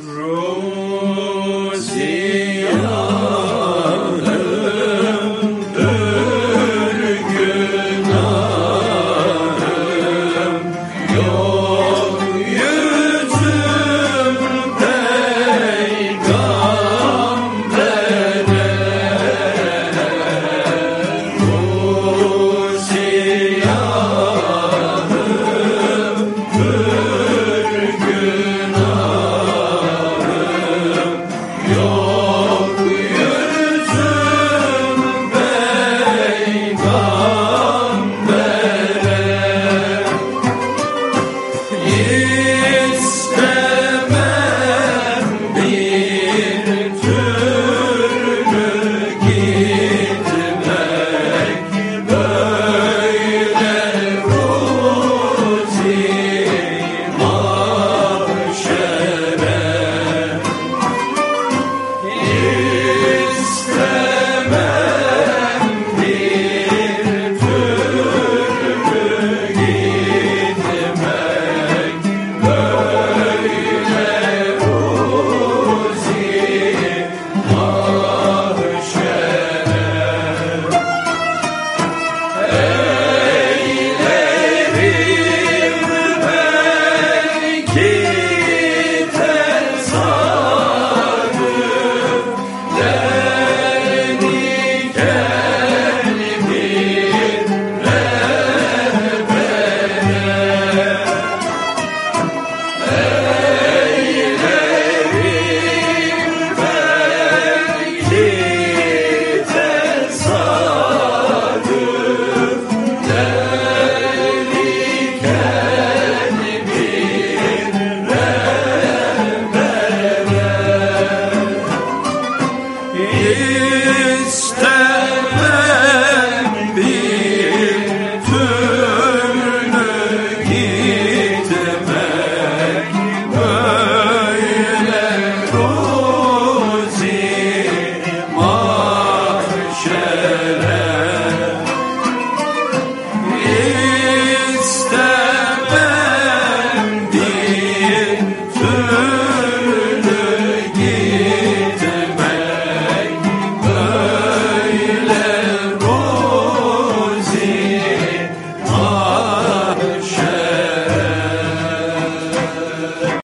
Roll İstemez